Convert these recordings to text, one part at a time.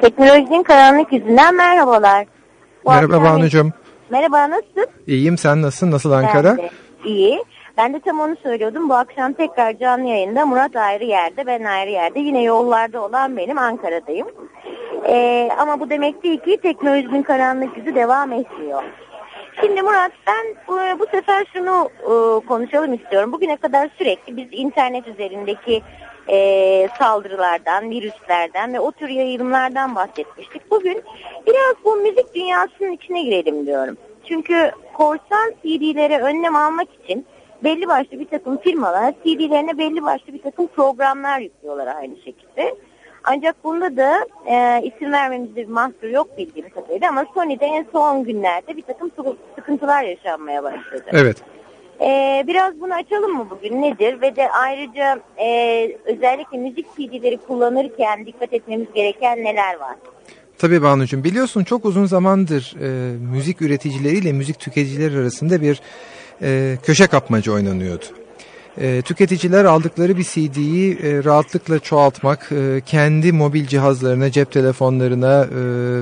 Teknolojinin karanlık yüzünden merhabalar. Bu Merhaba Banu'cum. Merhaba nasılsın? İyiyim sen nasılsın? Nasıl Ankara? Ben de iyi. Ben de tam onu söylüyordum. Bu akşam tekrar canlı yayında Murat ayrı yerde, ben ayrı yerde. Yine yollarda olan benim Ankara'dayım. Ee, ama bu demek değil ki teknolojinin karanlık yüzü devam etmiyor. Şimdi Murat ben bu, bu sefer şunu e, konuşalım istiyorum. Bugüne kadar sürekli biz internet üzerindeki e, saldırılardan, virüslerden ve o tür yayılımlardan bahsetmiştik. Bugün biraz bu müzik dünyasının içine girelim diyorum. Çünkü korsan CD'lere önlem almak için belli başlı bir takım firmalar CD'lerine belli başlı bir takım programlar yüklüyorlar aynı şekilde. Ancak bunda da e, isim vermemizde bir mahsur yok bildiğim kadarıyla ama Sony'de en son günlerde bir takım sıkıntılar yaşanmaya başladı. Evet. Ee, biraz bunu açalım mı bugün nedir ve de ayrıca e, özellikle müzik CD'leri kullanırken dikkat etmemiz gereken neler var? Tabii Banucuğum biliyorsun çok uzun zamandır e, müzik üreticileriyle müzik tüketicileri arasında bir e, köşe kapmaca oynanıyordu. E, tüketiciler aldıkları bir CD'yi e, rahatlıkla çoğaltmak, e, kendi mobil cihazlarına, cep telefonlarına e,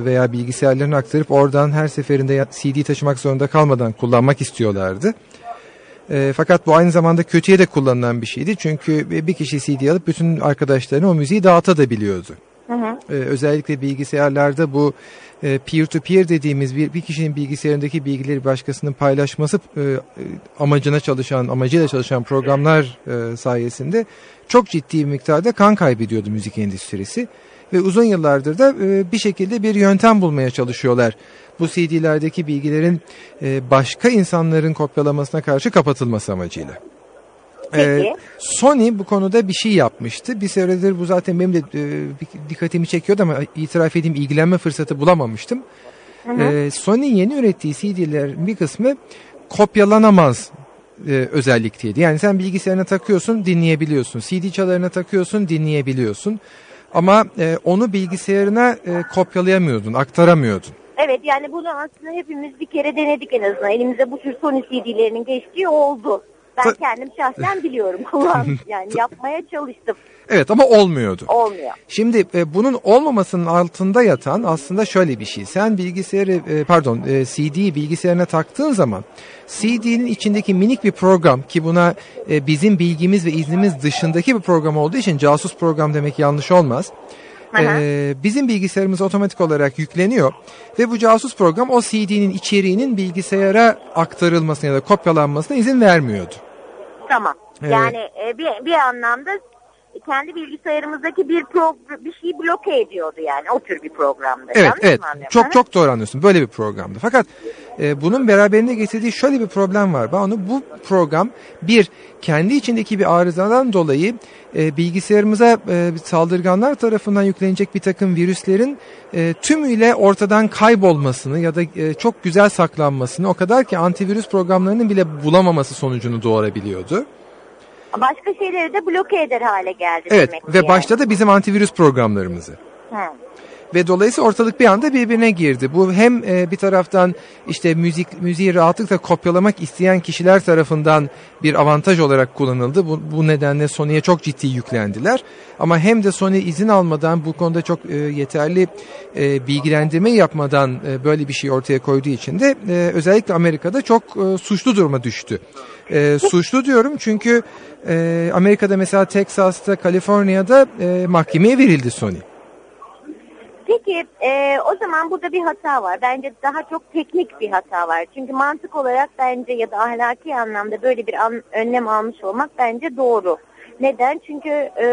veya bilgisayarlarına aktarıp oradan her seferinde CD taşımak zorunda kalmadan kullanmak istiyorlardı. E, fakat bu aynı zamanda kötüye de kullanılan bir şeydi. Çünkü bir kişi CD alıp bütün arkadaşlarına o müziği dağıtabiliyordu. Hı hı. Ee, özellikle bilgisayarlarda bu e, peer-to-peer dediğimiz bir, bir kişinin bilgisayarındaki bilgileri başkasının paylaşması e, amacına çalışan, amacıyla çalışan programlar e, sayesinde çok ciddi bir miktarda kan kaybediyordu müzik endüstrisi. Ve uzun yıllardır da e, bir şekilde bir yöntem bulmaya çalışıyorlar. Bu CD'lerdeki bilgilerin e, başka insanların kopyalamasına karşı kapatılması amacıyla. Ee, Sony bu konuda bir şey yapmıştı. Bir süredir bu zaten benim de e, dikkatimi çekiyordu ama itiraf edeyim ilgilenme fırsatı bulamamıştım. Hı hı. Ee, Sony'nin yeni ürettiği CD'lerin bir kısmı kopyalanamaz e, özellikteydi. Yani sen bilgisayarına takıyorsun dinleyebiliyorsun. CD çalarına takıyorsun dinleyebiliyorsun. Ama e, onu bilgisayarına e, kopyalayamıyordun, aktaramıyordun. Evet yani bunu aslında hepimiz bir kere denedik en azından. Elimize bu tür Sony CD'lerinin geçtiği oldu. Ben kendim şahsen biliyorum kullandım yani yapmaya çalıştım. Evet ama olmuyordu. Olmuyor. Şimdi e, bunun olmamasının altında yatan aslında şöyle bir şey. Sen bilgisayarı e, pardon e, CD'yi bilgisayarına taktığın zaman CD'nin içindeki minik bir program ki buna e, bizim bilgimiz ve iznimiz dışındaki bir program olduğu için casus program demek yanlış olmaz. Ee, bizim bilgisayarımız otomatik olarak yükleniyor ve bu casus program o CD'nin içeriğinin bilgisayara aktarılmasına ya da kopyalanmasına izin vermiyordu. Tamam. Evet. Yani e, bir, bir anlamda kendi bilgisayarımızdaki bir program, bir şeyi bloke ediyordu yani o tür bir programda. Evet evet çok çok doğru anlıyorsun böyle bir programdı. Fakat e, bunun beraberinde getirdiği şöyle bir problem var. Banu bu program bir kendi içindeki bir arızadan dolayı e, bilgisayarımıza e, saldırganlar tarafından yüklenecek bir takım virüslerin e, tümüyle ortadan kaybolmasını ya da e, çok güzel saklanmasını o kadar ki antivirüs programlarının bile bulamaması sonucunu doğurabiliyordu. Başka şeyleri de bloke eder hale geldi evet, demek ve yani. başta da bizim antivirüs programlarımızı. Hı ve dolayısıyla ortalık bir anda birbirine girdi. Bu hem e, bir taraftan işte müzik müziği rahatlıkla kopyalamak isteyen kişiler tarafından bir avantaj olarak kullanıldı. Bu, bu nedenle Sony'ye çok ciddi yüklendiler. Ama hem de Sony izin almadan bu konuda çok e, yeterli e, bilgilendirme yapmadan e, böyle bir şey ortaya koyduğu için de e, özellikle Amerika'da çok e, suçlu duruma düştü. E, suçlu diyorum çünkü e, Amerika'da mesela Texas'ta, Kaliforniya'da e, mahkemeye verildi Sony. Peki e, o zaman burada bir hata var. Bence daha çok teknik bir hata var. Çünkü mantık olarak bence ya da ahlaki anlamda böyle bir an, önlem almış olmak bence doğru. Neden? Çünkü e,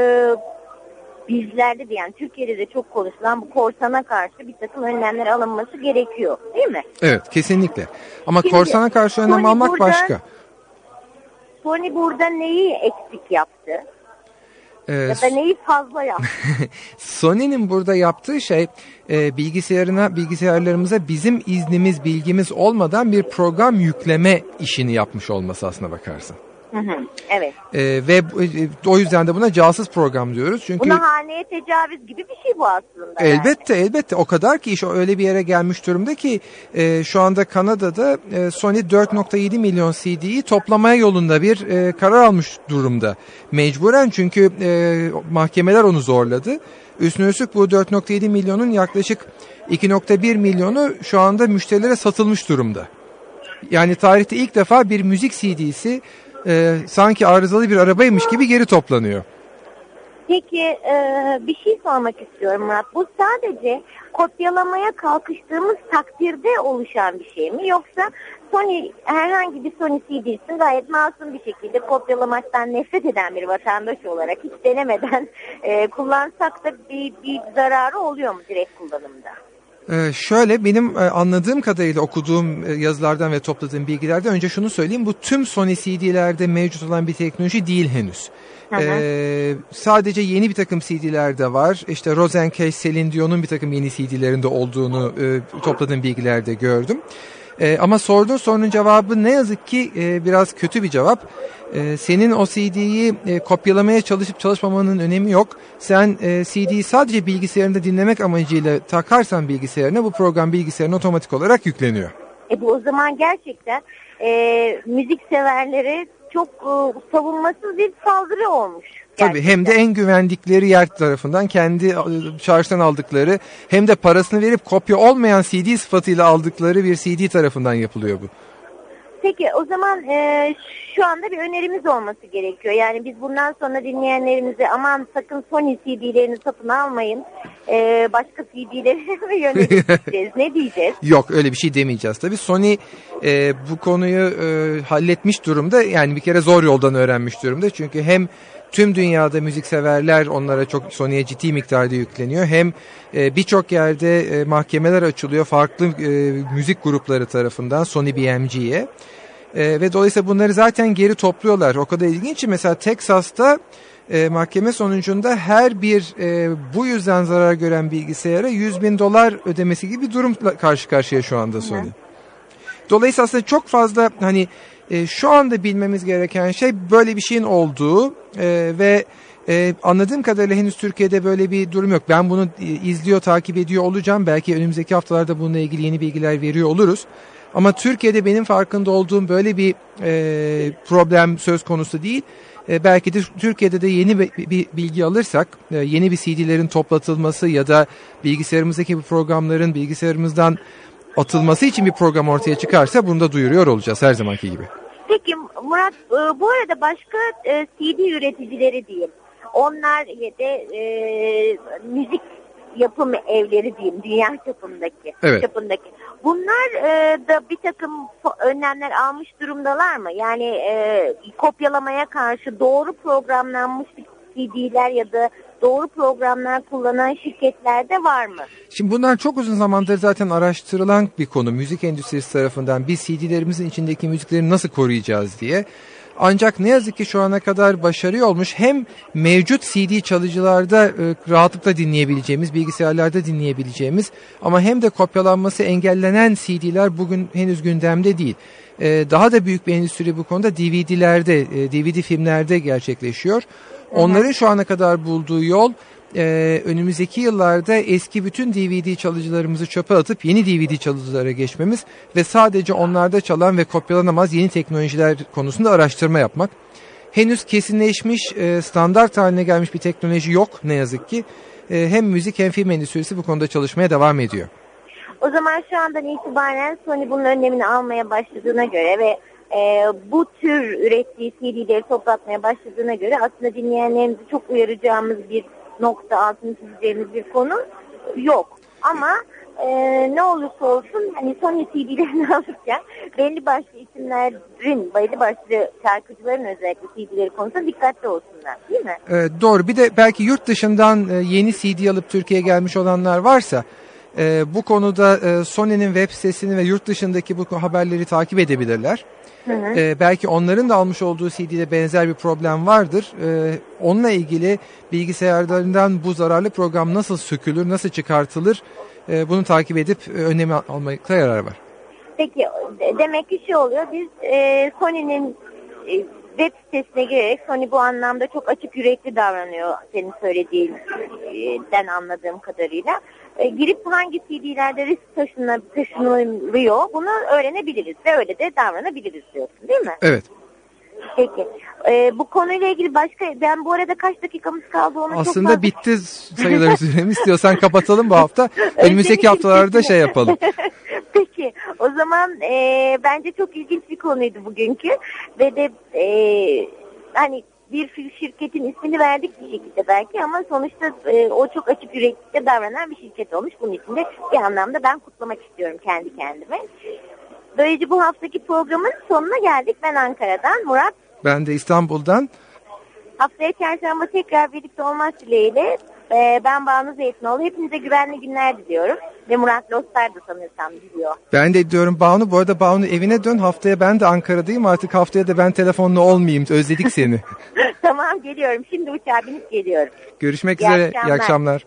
bizlerde de yani Türkiye'de de çok konuşulan bu korsana karşı bir takım önlemler alınması gerekiyor. Değil mi? Evet kesinlikle. Ama Şimdi, korsana karşı önlem almak burada, başka. Sony burada neyi eksik yaptı? Ee, da neyi fazla yap? Sony'nin burada yaptığı şey e, bilgisayarına bilgisayarlarımıza bizim iznimiz bilgimiz olmadan bir program yükleme işini yapmış olması aslına bakarsan. Hı hı, evet. E, ve e, o yüzden de buna casus program diyoruz. Çünkü Buna haneye tecavüz gibi bir şey bu aslında. Elbette yani. elbette o kadar ki iş öyle bir yere gelmiş durumda ki e, şu anda Kanada'da e, Sony 4.7 milyon CD'yi toplamaya yolunda bir e, karar almış durumda. Mecburen çünkü e, mahkemeler onu zorladı. Üstüne üstlük bu 4.7 milyonun yaklaşık 2.1 milyonu şu anda müşterilere satılmış durumda. Yani tarihte ilk defa bir müzik CD'si e, sanki arızalı bir arabaymış gibi geri toplanıyor. Peki e, bir şey sormak istiyorum Murat. Bu sadece kopyalamaya kalkıştığımız takdirde oluşan bir şey mi? Yoksa Sony herhangi bir Sony CD'sini gayet masum bir şekilde kopyalamaktan nefret eden bir vatandaş olarak hiç denemeden e, kullansak da bir, bir zararı oluyor mu direkt kullanımda? Ee, şöyle benim e, anladığım kadarıyla okuduğum e, yazılardan ve topladığım bilgilerden önce şunu söyleyeyim. Bu tüm Sony CD'lerde mevcut olan bir teknoloji değil henüz. Hı hı. Ee, sadece yeni bir takım CD'lerde var. İşte Rosencase, Celine Dion'un bir takım yeni CD'lerinde olduğunu e, topladığım bilgilerde gördüm. E, ama sorduğun sorunun cevabı ne yazık ki e, biraz kötü bir cevap. E, senin o CD'yi e, kopyalamaya çalışıp çalışmamanın önemi yok. Sen e, CD'yi sadece bilgisayarında dinlemek amacıyla takarsan bilgisayarına bu program bilgisayarına otomatik olarak yükleniyor. E bu o zaman gerçekten e, müzik severlere çok e, savunmasız bir saldırı olmuş. Tabii gerçekten. hem de en güvendikleri yer tarafından kendi e, çarşıdan aldıkları hem de parasını verip kopya olmayan CD sıfatıyla aldıkları bir CD tarafından yapılıyor bu. Peki o zaman e, şu anda bir önerimiz olması gerekiyor. Yani biz bundan sonra dinleyenlerimize aman sakın Sony CD'lerini satın almayın. E, başka CD'lere yöneleceğiz? ne diyeceğiz? Yok öyle bir şey demeyeceğiz. Tabii Sony e, bu konuyu e, halletmiş durumda. Yani bir kere zor yoldan öğrenmiş durumda. Çünkü hem tüm dünyada müzikseverler onlara çok Sony'ye ciddi miktarda yükleniyor. Hem e, birçok yerde e, mahkemeler açılıyor farklı e, müzik grupları tarafından Sony BMG'ye. E, ve dolayısıyla bunları zaten geri topluyorlar. O kadar ilginç ki mesela Texas'ta e, mahkeme sonucunda her bir e, bu yüzden zarar gören bilgisayara 100 bin dolar ödemesi gibi bir durumla karşı karşıya şu anda Sony. Dolayısıyla aslında çok fazla hani e, şu anda bilmemiz gereken şey böyle bir şeyin olduğu e, ve e, anladığım kadarıyla henüz Türkiye'de böyle bir durum yok. Ben bunu e, izliyor, takip ediyor olacağım. Belki önümüzdeki haftalarda bununla ilgili yeni bilgiler veriyor oluruz. Ama Türkiye'de benim farkında olduğum böyle bir e, problem söz konusu değil. E, belki de Türkiye'de de yeni bir, bir bilgi alırsak, e, yeni bir CD'lerin toplatılması ya da bilgisayarımızdaki bu programların bilgisayarımızdan atılması için bir program ortaya çıkarsa bunu da duyuruyor olacağız her zamanki gibi. Peki Murat e, bu arada başka e, CD üreticileri diyeyim. Onlar ya da e, müzik yapım evleri diyeyim dünya çapındaki. Evet. çapındaki. Bunlar e, da bir takım önlemler almış durumdalar mı? Yani e, kopyalamaya karşı doğru programlanmış CD'ler ya da doğru programlar kullanan şirketler de var mı? Şimdi bunlar çok uzun zamandır zaten araştırılan bir konu. Müzik endüstrisi tarafından biz CD'lerimizin içindeki müzikleri nasıl koruyacağız diye. Ancak ne yazık ki şu ana kadar başarı olmuş. Hem mevcut CD çalıcılarda e, rahatlıkla dinleyebileceğimiz, bilgisayarlarda dinleyebileceğimiz ama hem de kopyalanması engellenen CD'ler bugün henüz gündemde değil. E, daha da büyük bir endüstri bu konuda DVD'lerde, e, DVD filmlerde gerçekleşiyor. Onların şu ana kadar bulduğu yol e, önümüzdeki yıllarda eski bütün DVD çalıcılarımızı çöpe atıp yeni DVD çalıcılara geçmemiz ve sadece onlarda çalan ve kopyalanamaz yeni teknolojiler konusunda araştırma yapmak. Henüz kesinleşmiş, e, standart haline gelmiş bir teknoloji yok ne yazık ki. E, hem müzik hem film endüstrisi bu konuda çalışmaya devam ediyor. O zaman şu andan itibaren Sony bunun önlemini almaya başladığına göre ve e, bu tür ürettiği CD'leri toplatmaya başladığına göre aslında dinleyenlerimizi çok uyaracağımız bir nokta altını çizeceğimiz bir konu yok. Ama e, ne olursa olsun hani Sony CD'lerini alırken belli başlı isimlerin, belli başlı şarkıcıların özellikle CD'leri konusunda dikkatli olsunlar değil mi? E, doğru bir de belki yurt dışından e, yeni CD alıp Türkiye'ye gelmiş olanlar varsa e, bu konuda e, Sony'nin web sitesini ve yurt dışındaki bu haberleri takip edebilirler. Hı hı. E, belki onların da almış olduğu CD'de benzer bir problem vardır. E, onunla ilgili bilgisayarlarından bu zararlı program nasıl sökülür, nasıl çıkartılır e, bunu takip edip e, önlemi almakta yarar var. Peki de- demek ki şey oluyor biz e, Sony'nin e, web sitesine girerek Sony bu anlamda çok açık yürekli davranıyor senin söylediğinden anladığım kadarıyla. E, girip hangi CD'lerde risk taşına, taşınılıyor bunu öğrenebiliriz ve öyle de davranabiliriz diyorsun değil mi? Evet. Peki. E, bu konuyla ilgili başka ben bu arada kaç dakikamız kaldı onu çok Aslında fazla... bitti sayıları süremiz. İstiyorsan kapatalım bu hafta. Önümüzdeki haftalarda şey yapalım. Peki o zaman e, bence çok ilginç bir konuydu bugünkü ve de e, hani bir şirketin ismini verdik bir şekilde belki ama sonuçta e, o çok açık yüreklilikte davranan bir şirket olmuş. Bunun için de bir anlamda ben kutlamak istiyorum kendi kendime. Böylece bu haftaki programın sonuna geldik. Ben Ankara'dan Murat. Ben de İstanbul'dan Haftaya çarşamba tekrar birlikte olmak dileğiyle e, ben Banu Zeytinoğlu. Hepinize güvenli günler diliyorum. Ve Murat Lostar da sanırsam diliyor. Ben de diyorum Banu. Bu arada Banu evine dön. Haftaya ben de Ankara'dayım. Artık haftaya da ben telefonla olmayayım. Özledik seni. tamam geliyorum. Şimdi uçağa binip geliyorum. Görüşmek İyi üzere. akşamlar. İyi akşamlar.